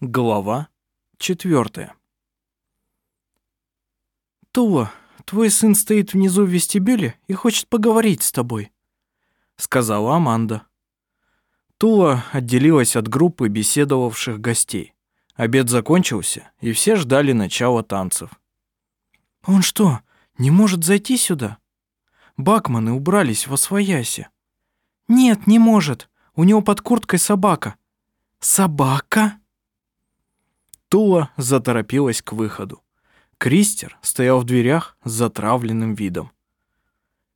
Глава четвертая. «Тула, твой сын стоит внизу в вестибюле и хочет поговорить с тобой», — сказала Аманда. Тула отделилась от группы беседовавших гостей. Обед закончился, и все ждали начала танцев. «Он что, не может зайти сюда?» Бакманы убрались во свояси. «Нет, не может. У него под курткой собака». «Собака?» Тула заторопилась к выходу. Кристер стоял в дверях с затравленным видом.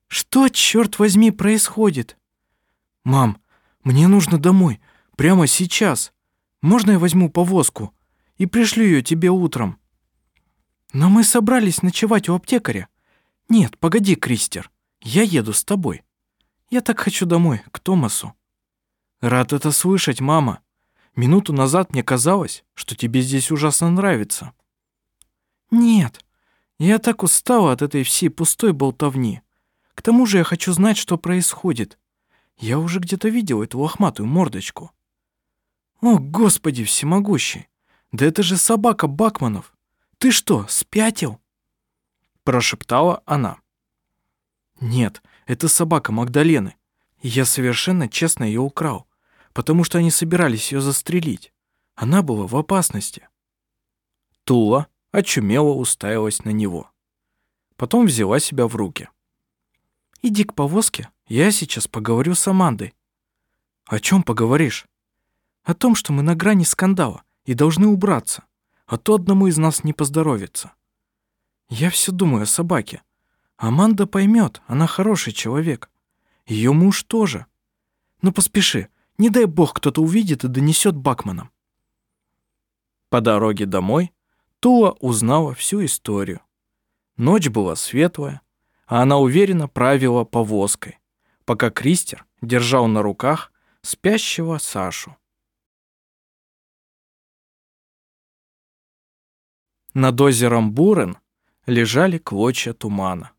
«Что, черт возьми, происходит?» «Мам, мне нужно домой, прямо сейчас. Можно я возьму повозку и пришлю ее тебе утром?» «Но мы собрались ночевать у аптекаря. Нет, погоди, Кристер, я еду с тобой. Я так хочу домой, к Томасу». «Рад это слышать, мама. Минуту назад мне казалось, что тебе здесь ужасно нравится». «Нет, я так устала от этой всей пустой болтовни. К тому же я хочу знать, что происходит. Я уже где-то видел эту лохматую мордочку». «О, Господи всемогущий! Да это же собака Бакманов! Ты что, спятил?» Прошептала она. «Нет, это собака Магдалены. Я совершенно честно ее украл потому что они собирались ее застрелить. Она была в опасности. Тула очумело уставилась на него. Потом взяла себя в руки. «Иди к повозке, я сейчас поговорю с Амандой». «О чем поговоришь?» «О том, что мы на грани скандала и должны убраться, а то одному из нас не поздоровится». «Я все думаю о собаке. Аманда поймет, она хороший человек. Ее муж тоже. Ну поспеши, не дай бог кто-то увидит и донесет Бакманам. По дороге домой Тула узнала всю историю. Ночь была светлая, а она уверенно правила повозкой, пока Кристер держал на руках спящего Сашу. Над озером Бурен лежали клочья тумана.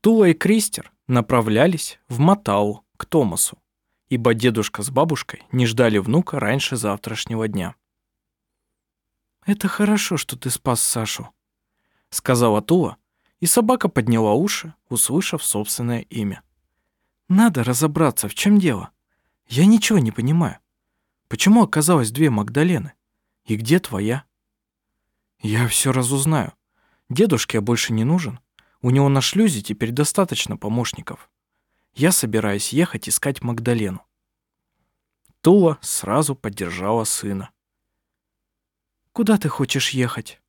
Тула и Кристер направлялись в Матау к Томасу ибо дедушка с бабушкой не ждали внука раньше завтрашнего дня. «Это хорошо, что ты спас Сашу», — сказала Тула, и собака подняла уши, услышав собственное имя. «Надо разобраться, в чем дело. Я ничего не понимаю. Почему оказалось две Магдалены? И где твоя?» «Я все разузнаю. Дедушке я больше не нужен. У него на шлюзе теперь достаточно помощников. Я собираюсь ехать искать Магдалену. Тула сразу поддержала сына. «Куда ты хочешь ехать?»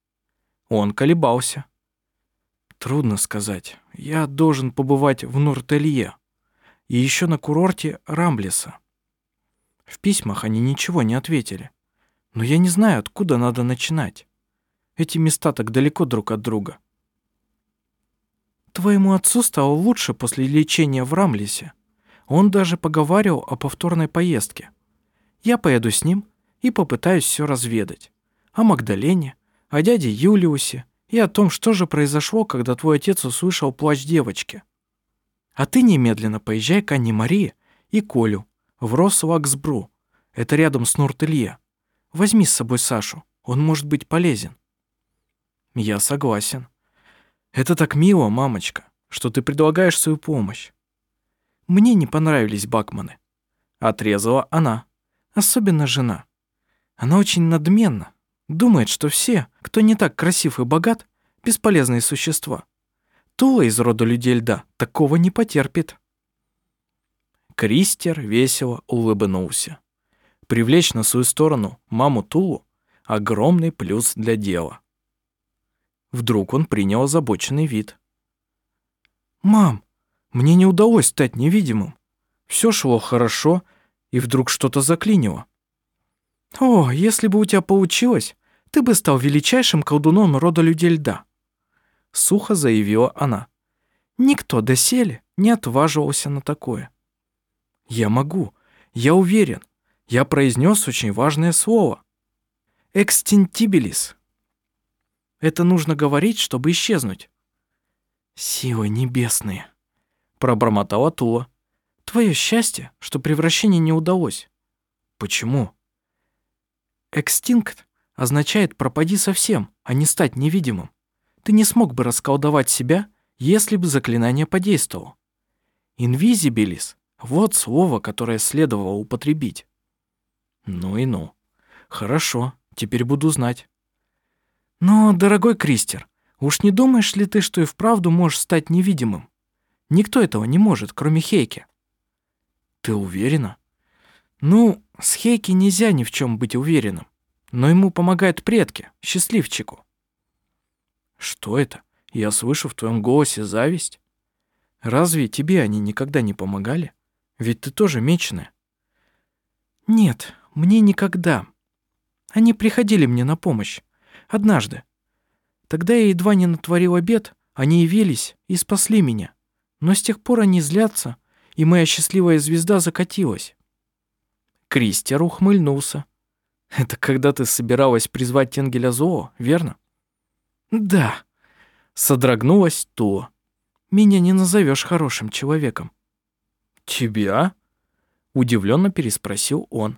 Он колебался. «Трудно сказать. Я должен побывать в Нуртелье и еще на курорте Рамблеса». В письмах они ничего не ответили. Но я не знаю, откуда надо начинать. Эти места так далеко друг от друга. Твоему отцу стало лучше после лечения в Рамлисе. Он даже поговаривал о повторной поездке. Я поеду с ним и попытаюсь все разведать. О Магдалене, о дяде Юлиусе и о том, что же произошло, когда твой отец услышал плач девочки. А ты немедленно поезжай к Анне Марии и Колю в Рослаксбру. Это рядом с Нуртелье. Возьми с собой Сашу, он может быть полезен. Я согласен. Это так мило, мамочка, что ты предлагаешь свою помощь. Мне не понравились Бакманы. Отрезала она. Особенно жена. Она очень надменна. Думает, что все, кто не так красив и богат, бесполезные существа. Тула из рода людей льда такого не потерпит. Кристер весело улыбнулся. Привлечь на свою сторону маму Тулу — огромный плюс для дела. Вдруг он принял озабоченный вид. «Мам, мне не удалось стать невидимым. Все шло хорошо, и вдруг что-то заклинило. О, если бы у тебя получилось, ты бы стал величайшим колдуном рода людей льда. Сухо заявила она. Никто доселе не отваживался на такое. Я могу, я уверен. Я произнес очень важное слово. Экстинтибилис. Это нужно говорить, чтобы исчезнуть. Силы небесные, пробормотала Тула. Твое счастье, что превращение не удалось. Почему? экстинкт означает пропади совсем, а не стать невидимым. Ты не смог бы расколдовать себя, если бы заклинание подействовало. Инвизибилис — вот слово, которое следовало употребить. Ну и ну. Хорошо, теперь буду знать. Но, дорогой Кристер, уж не думаешь ли ты, что и вправду можешь стать невидимым? Никто этого не может, кроме Хейки. Ты уверена? Ну, с Хейки нельзя ни в чем быть уверенным. Но ему помогают предки, счастливчику. Что это? Я слышу в твоем голосе зависть. Разве тебе они никогда не помогали? Ведь ты тоже меченая. Нет, мне никогда. Они приходили мне на помощь. Однажды. Тогда я едва не натворил обед, они явились и спасли меня. Но с тех пор они злятся, и моя счастливая звезда закатилась. Кристер ухмыльнулся. Это когда ты собиралась призвать Тенгеля Зоо, верно? Да. Содрогнулась то. Меня не назовешь хорошим человеком. Тебя? Удивленно переспросил он.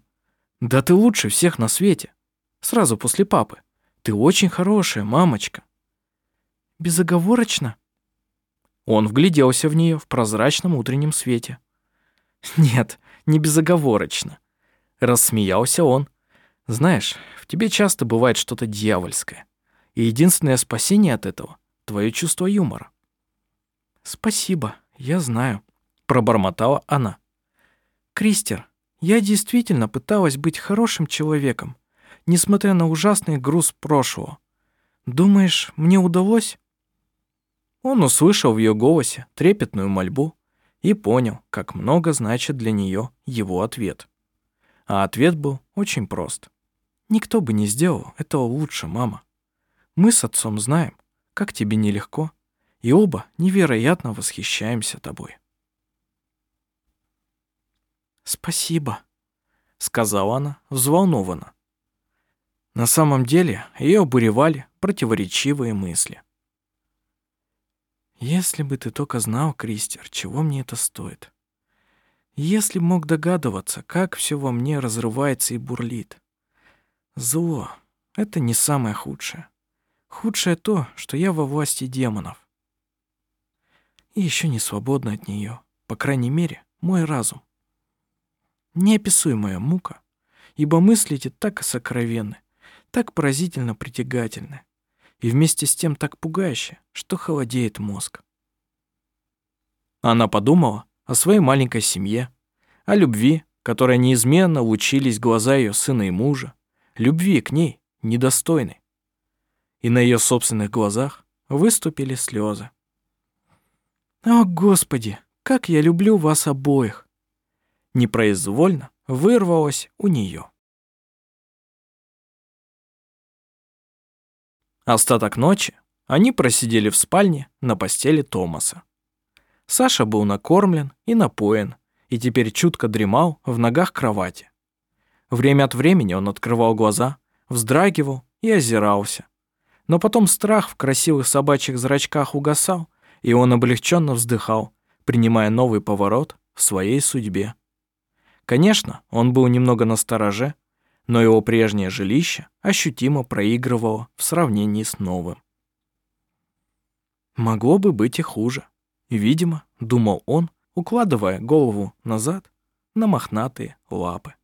Да ты лучше всех на свете. Сразу после папы. Ты очень хорошая, мамочка. Безоговорочно? Он вгляделся в нее в прозрачном утреннем свете. Нет, не безоговорочно. Рассмеялся он. Знаешь, в тебе часто бывает что-то дьявольское. И единственное спасение от этого — твое чувство юмора. Спасибо, я знаю, пробормотала она. Кристер, я действительно пыталась быть хорошим человеком, несмотря на ужасный груз прошлого. Думаешь, мне удалось? Он услышал в ее голосе трепетную мольбу и понял, как много значит для нее его ответ. А ответ был очень прост. Никто бы не сделал этого лучше, мама. Мы с отцом знаем, как тебе нелегко, и оба невероятно восхищаемся тобой. «Спасибо», — сказала она взволнованно. На самом деле ее обуревали противоречивые мысли. «Если бы ты только знал, Кристер, чего мне это стоит. Если б мог догадываться, как все во мне разрывается и бурлит. Зло — это не самое худшее. Худшее то, что я во власти демонов. И еще не свободна от нее, по крайней мере, мой разум. Неописуемая мука, ибо мысли эти так сокровенны, так поразительно притягательны, и вместе с тем так пугающе, что холодеет мозг. Она подумала о своей маленькой семье, о любви, которой неизменно лучились глаза ее сына и мужа, любви к ней, недостойной. И на ее собственных глазах выступили слезы. «О, Господи, как я люблю вас обоих!» Непроизвольно вырвалось у нее. Остаток ночи они просидели в спальне на постели Томаса. Саша был накормлен и напоен, и теперь чутко дремал в ногах кровати. Время от времени он открывал глаза, вздрагивал и озирался. Но потом страх в красивых собачьих зрачках угасал, и он облегченно вздыхал, принимая новый поворот в своей судьбе. Конечно, он был немного настороже, но его прежнее жилище ощутимо проигрывало в сравнении с новым. Могло бы быть и хуже. Видимо, думал он, укладывая голову назад на мохнатые лапы.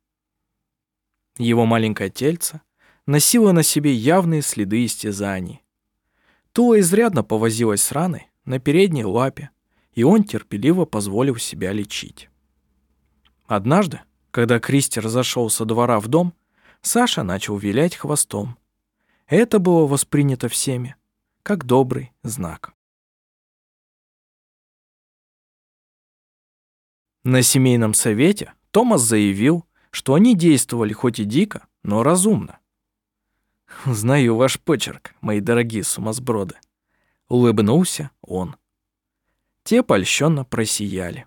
Его маленькое тельце носило на себе явные следы истязаний. Тула изрядно повозилась с раной на передней лапе, и он терпеливо позволил себя лечить. Однажды, когда Кристер зашел со двора в дом, Саша начал вилять хвостом. Это было воспринято всеми как добрый знак. На семейном совете Томас заявил, что они действовали хоть и дико, но разумно. «Знаю ваш почерк, мои дорогие сумасброды», — улыбнулся он. Те польщенно просияли.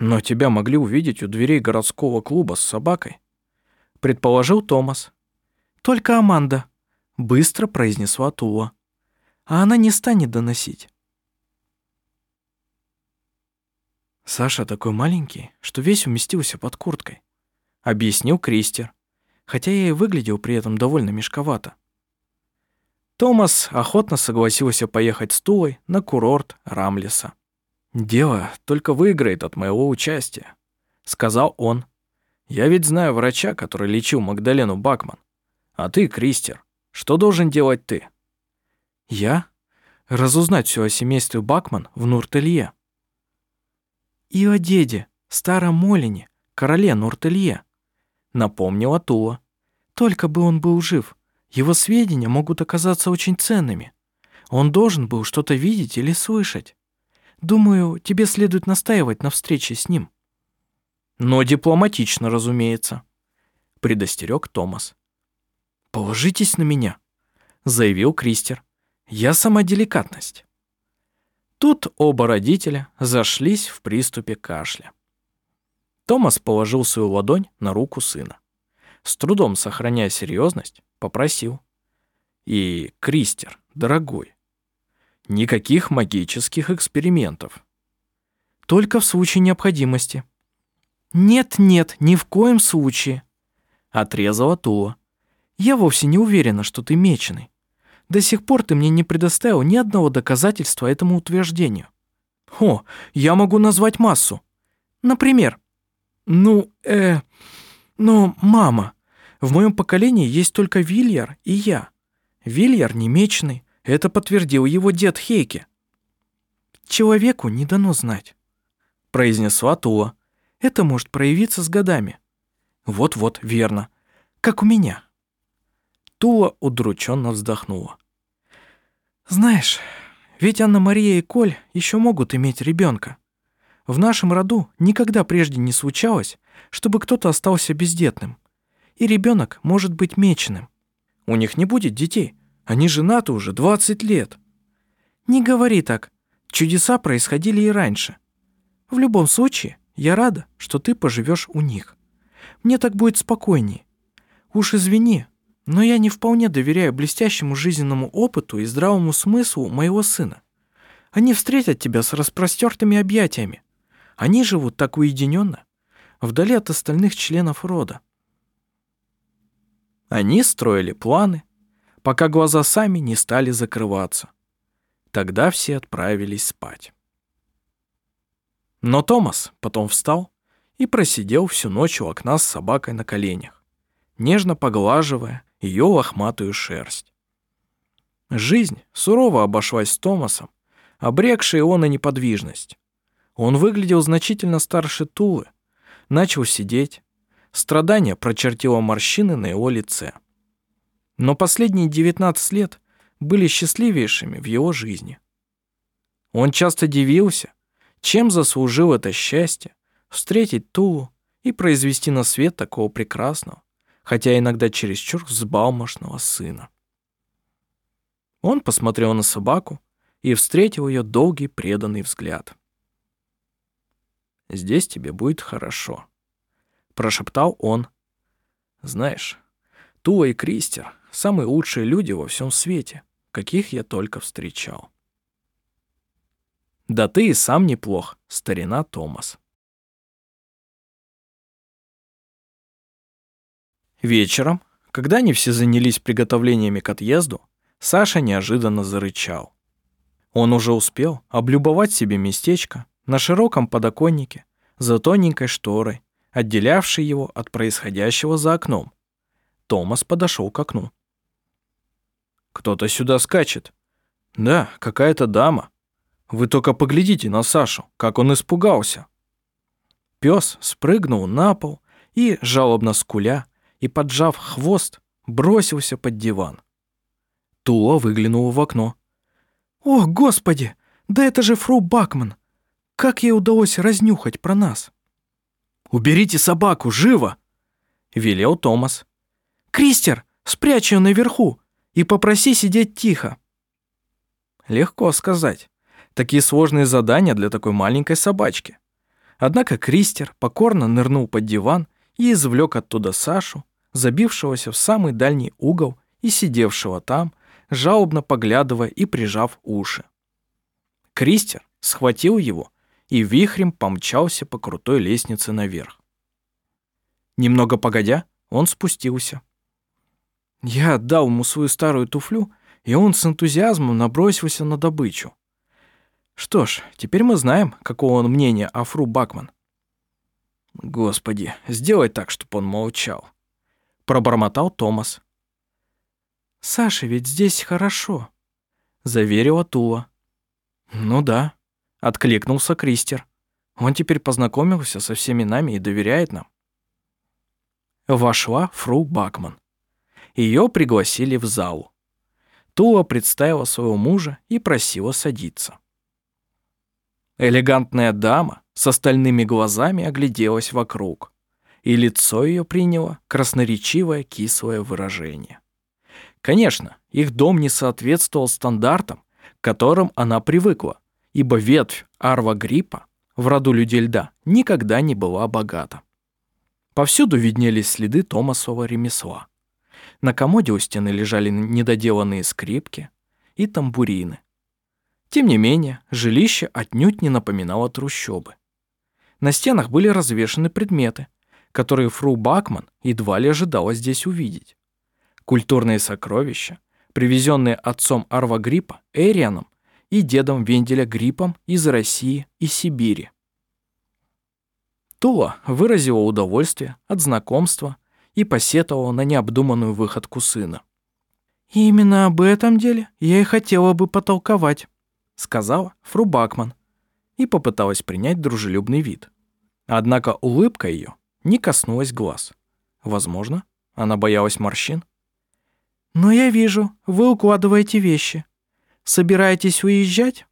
«Но тебя могли увидеть у дверей городского клуба с собакой», — предположил Томас. «Только Аманда», — быстро произнесла Тула. «А она не станет доносить. Саша такой маленький, что весь уместился под курткой, объяснил Кристер. хотя я и выглядел при этом довольно мешковато. Томас охотно согласился поехать с Тулой на курорт Рамлеса. «Дело только выиграет от моего участия», — сказал он. «Я ведь знаю врача, который лечил Магдалену Бакман. А ты, Кристер, что должен делать ты?» «Я? Разузнать все о семействе Бакман в Нуртелье». «И о деде, старом Молине, короле Нуртелье», — напомнила Тула. «Только бы он был жив, его сведения могут оказаться очень ценными. Он должен был что-то видеть или слышать. Думаю, тебе следует настаивать на встрече с ним». «Но дипломатично, разумеется», — предостерег Томас. «Положитесь на меня», — заявил Кристер. «Я сама деликатность». Тут оба родителя зашлись в приступе кашля. Томас положил свою ладонь на руку сына. С трудом сохраняя серьезность, попросил. «И, Кристер, дорогой, никаких магических экспериментов. Только в случае необходимости». «Нет-нет, ни в коем случае», — отрезала Тула. «Я вовсе не уверена, что ты меченый. До сих пор ты мне не предоставил ни одного доказательства этому утверждению. О, я могу назвать массу. Например, ну, э, ну, мама, в моем поколении есть только Вильяр и я. Вильяр не меченый, это подтвердил его дед Хейке. Человеку не дано знать, произнесла Тула. Это может проявиться с годами. Вот-вот, верно. Как у меня. Тула удрученно вздохнула. Знаешь, ведь Анна-Мария и Коль еще могут иметь ребенка. В нашем роду никогда прежде не случалось, чтобы кто-то остался бездетным и ребенок может быть меченым. У них не будет детей. Они женаты уже 20 лет. Не говори так. Чудеса происходили и раньше. В любом случае, я рада, что ты поживешь у них. Мне так будет спокойнее. Уж извини, но я не вполне доверяю блестящему жизненному опыту и здравому смыслу моего сына. Они встретят тебя с распростертыми объятиями. Они живут так уединенно, вдали от остальных членов рода. Они строили планы, пока глаза сами не стали закрываться. Тогда все отправились спать. Но Томас потом встал и просидел всю ночь у окна с собакой на коленях, нежно поглаживая ее лохматую шерсть. Жизнь сурово обошлась с Томасом, обрекший его на неподвижность. Он выглядел значительно старше Тулы, начал сидеть, Страдание прочертило морщины на его лице. Но последние 19 лет были счастливейшими в его жизни. Он часто дивился, чем заслужил это счастье встретить Тулу и произвести на свет такого прекрасного, хотя иногда чересчур взбалмошного сына. Он посмотрел на собаку и встретил ее долгий преданный взгляд. «Здесь тебе будет хорошо», прошептал он. Знаешь, Туа и Кристер — самые лучшие люди во всем свете, каких я только встречал. Да ты и сам неплох, старина Томас. Вечером, когда они все занялись приготовлениями к отъезду, Саша неожиданно зарычал. Он уже успел облюбовать себе местечко на широком подоконнике за тоненькой шторой отделявший его от происходящего за окном. Томас подошел к окну. «Кто-то сюда скачет». «Да, какая-то дама. Вы только поглядите на Сашу, как он испугался». Пес спрыгнул на пол и, жалобно скуля и поджав хвост, бросился под диван. Тула выглянула в окно. «О, господи! Да это же фру Бакман! Как ей удалось разнюхать про нас?» «Уберите собаку, живо!» — велел Томас. «Кристер, спрячь ее наверху и попроси сидеть тихо». Легко сказать. Такие сложные задания для такой маленькой собачки. Однако Кристер покорно нырнул под диван и извлек оттуда Сашу, забившегося в самый дальний угол и сидевшего там, жалобно поглядывая и прижав уши. Кристер схватил его и вихрем помчался по крутой лестнице наверх. Немного погодя, он спустился. Я отдал ему свою старую туфлю, и он с энтузиазмом набросился на добычу. Что ж, теперь мы знаем, какого он мнения о Фру Бакман. Господи, сделай так, чтобы он молчал. Пробормотал Томас. Саша, ведь здесь хорошо, заверила Тула. Ну да, откликнулся Кристер. Он теперь познакомился со всеми нами и доверяет нам. Вошла Фру Бакман. Ее пригласили в залу. Тула представила своего мужа и просила садиться. Элегантная дама с остальными глазами огляделась вокруг, и лицо ее приняло красноречивое кислое выражение. Конечно, их дом не соответствовал стандартам, к которым она привыкла, ибо ветвь Арва Гриппа в роду людей льда никогда не была богата. Повсюду виднелись следы Томасова ремесла. На комоде у стены лежали недоделанные скрипки и тамбурины. Тем не менее, жилище отнюдь не напоминало трущобы. На стенах были развешаны предметы, которые фру Бакман едва ли ожидала здесь увидеть. Культурные сокровища, привезенные отцом Арва Гриппа, Эрианом и дедом Венделя Гриппом из России и Сибири. Тула выразила удовольствие от знакомства и посетовала на необдуманную выходку сына. «И именно об этом деле я и хотела бы потолковать», сказала фру Бакман и попыталась принять дружелюбный вид. Однако улыбка ее не коснулась глаз. Возможно, она боялась морщин. «Но я вижу, вы укладываете вещи. Собираетесь уезжать?»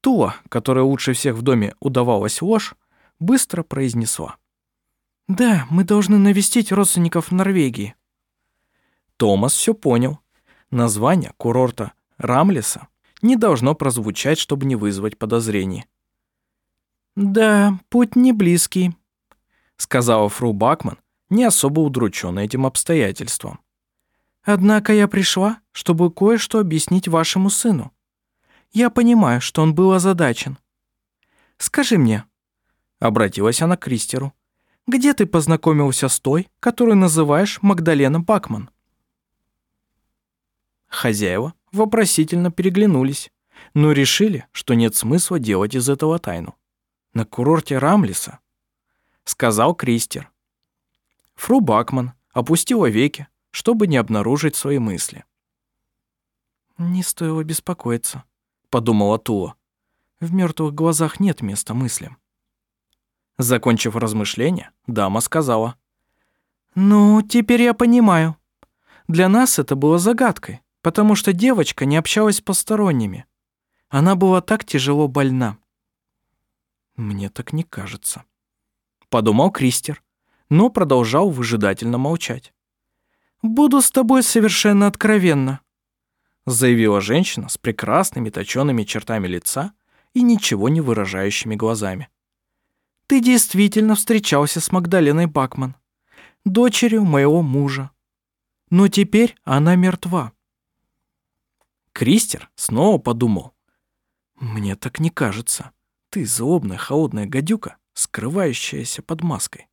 Тула, которая лучше всех в доме удавалась ложь, быстро произнесла. «Да, мы должны навестить родственников в Норвегии». Томас все понял. Название курорта Рамлеса не должно прозвучать, чтобы не вызвать подозрений. «Да, путь не близкий», — сказала фру Бакман, не особо удрученная этим обстоятельством. «Однако я пришла, чтобы кое-что объяснить вашему сыну. Я понимаю, что он был озадачен. Скажи мне, Обратилась она к Кристеру. «Где ты познакомился с той, которую называешь Магдалена Бакман?» Хозяева вопросительно переглянулись, но решили, что нет смысла делать из этого тайну. «На курорте Рамлиса», — сказал Кристер. Фру Бакман опустила веки, чтобы не обнаружить свои мысли. «Не стоило беспокоиться», — подумала Тула. «В мертвых глазах нет места мыслям». Закончив размышления, дама сказала. «Ну, теперь я понимаю. Для нас это было загадкой, потому что девочка не общалась с посторонними. Она была так тяжело больна». «Мне так не кажется», — подумал Кристер, но продолжал выжидательно молчать. «Буду с тобой совершенно откровенна», — заявила женщина с прекрасными точёными чертами лица и ничего не выражающими глазами. Ты действительно встречался с Магдаленой Бакман, дочерью моего мужа. Но теперь она мертва. Кристер снова подумал. Мне так не кажется. Ты злобная, холодная гадюка, скрывающаяся под маской.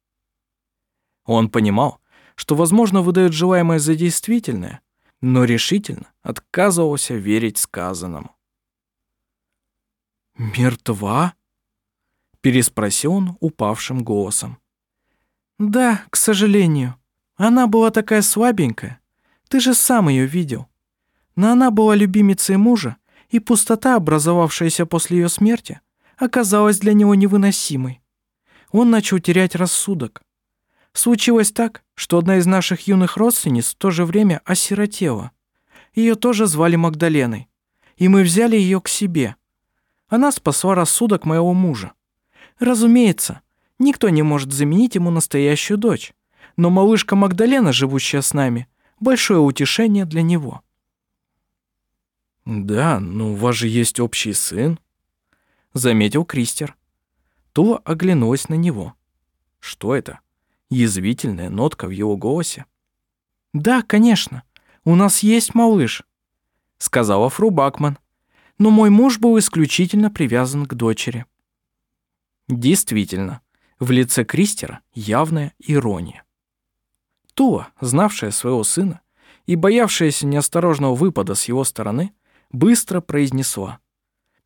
Он понимал, что, возможно, выдает желаемое за действительное, но решительно отказывался верить сказанному. «Мертва?» переспросил он упавшим голосом. Да, к сожалению. Она была такая слабенькая. Ты же сам ее видел. Но она была любимицей мужа, и пустота, образовавшаяся после ее смерти, оказалась для него невыносимой. Он начал терять рассудок. Случилось так, что одна из наших юных родственниц в то же время осиротела. Ее тоже звали Магдаленой, и мы взяли ее к себе. Она спасла рассудок моего мужа. Разумеется, никто не может заменить ему настоящую дочь, но малышка Магдалена, живущая с нами, большое утешение для него. «Да, но у вас же есть общий сын», — заметил Кристер. Тула оглянулась на него. Что это? Язвительная нотка в его голосе. «Да, конечно, у нас есть малыш», — сказала Фру Бакман. «Но мой муж был исключительно привязан к дочери». Действительно, в лице Кристера явная ирония. Тула, знавшая своего сына и боявшаяся неосторожного выпада с его стороны, быстро произнесла.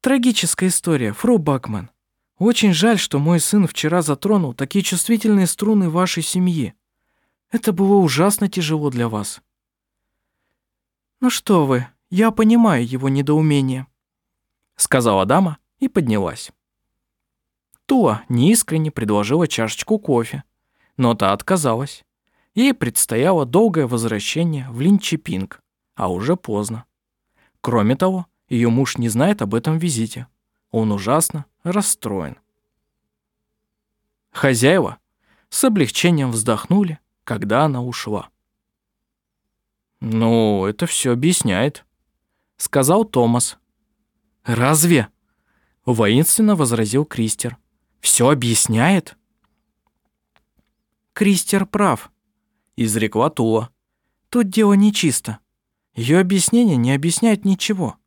«Трагическая история, фру Бакман. Очень жаль, что мой сын вчера затронул такие чувствительные струны вашей семьи. Это было ужасно тяжело для вас». «Ну что вы, я понимаю его недоумение», — сказала дама и поднялась. Туа неискренне предложила чашечку кофе, но та отказалась. Ей предстояло долгое возвращение в Линчепинг, а уже поздно. Кроме того, ее муж не знает об этом визите. Он ужасно расстроен. Хозяева с облегчением вздохнули, когда она ушла. «Ну, это все объясняет», — сказал Томас. «Разве?» — воинственно возразил Кристер. «Все объясняет?» «Кристер прав», — изрекла Тула. «Тут дело нечисто. Ее объяснение не объясняет ничего».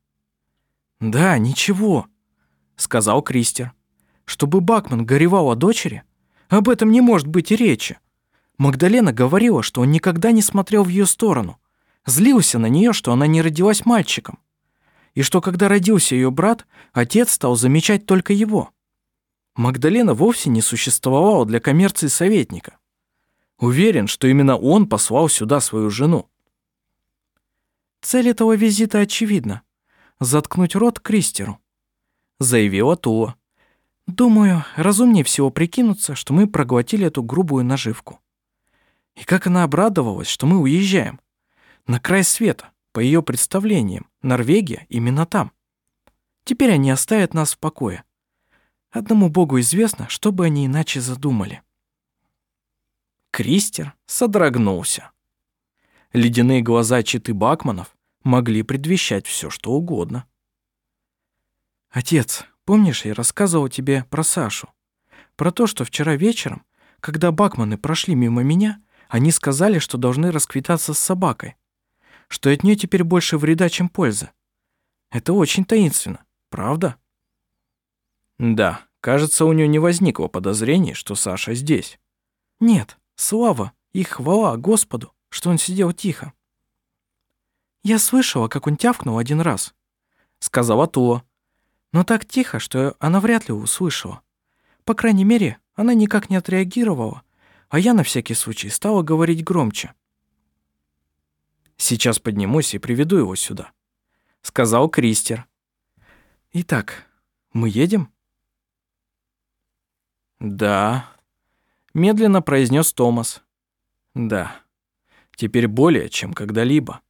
«Да, ничего», — сказал Кристер. «Чтобы Бакман горевал о дочери? Об этом не может быть и речи. Магдалена говорила, что он никогда не смотрел в ее сторону злился на нее, что она не родилась мальчиком, и что когда родился ее брат, отец стал замечать только его. Магдалена вовсе не существовала для коммерции советника. Уверен, что именно он послал сюда свою жену. Цель этого визита очевидна — заткнуть рот Кристеру, заявила Тула. Думаю, разумнее всего прикинуться, что мы проглотили эту грубую наживку. И как она обрадовалась, что мы уезжаем. На край света, по ее представлениям, Норвегия именно там. Теперь они оставят нас в покое. Одному богу известно, что бы они иначе задумали. Кристер содрогнулся. Ледяные глаза читы Бакманов могли предвещать все, что угодно. «Отец, помнишь, я рассказывал тебе про Сашу? Про то, что вчера вечером, когда Бакманы прошли мимо меня, они сказали, что должны расквитаться с собакой что от нее теперь больше вреда, чем пользы. Это очень таинственно, правда? Да, кажется, у нее не возникло подозрений, что Саша здесь. Нет, слава и хвала Господу, что он сидел тихо. Я слышала, как он тявкнул один раз, сказала Тула. Но так тихо, что она вряд ли услышала. По крайней мере, она никак не отреагировала, а я на всякий случай стала говорить громче. Сейчас поднимусь и приведу его сюда», — сказал Кристер. «Итак, мы едем?» «Да», — медленно произнес Томас. «Да, теперь более, чем когда-либо».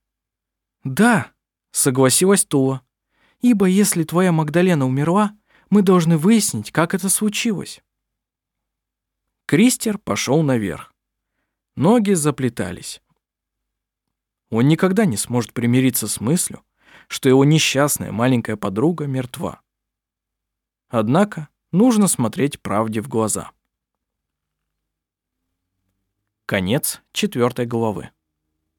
«Да», — согласилась Тула. «Ибо если твоя Магдалена умерла, мы должны выяснить, как это случилось». Кристер пошел наверх. Ноги заплетались. Он никогда не сможет примириться с мыслью, что его несчастная маленькая подруга мертва. Однако нужно смотреть правде в глаза. Конец четвертой главы.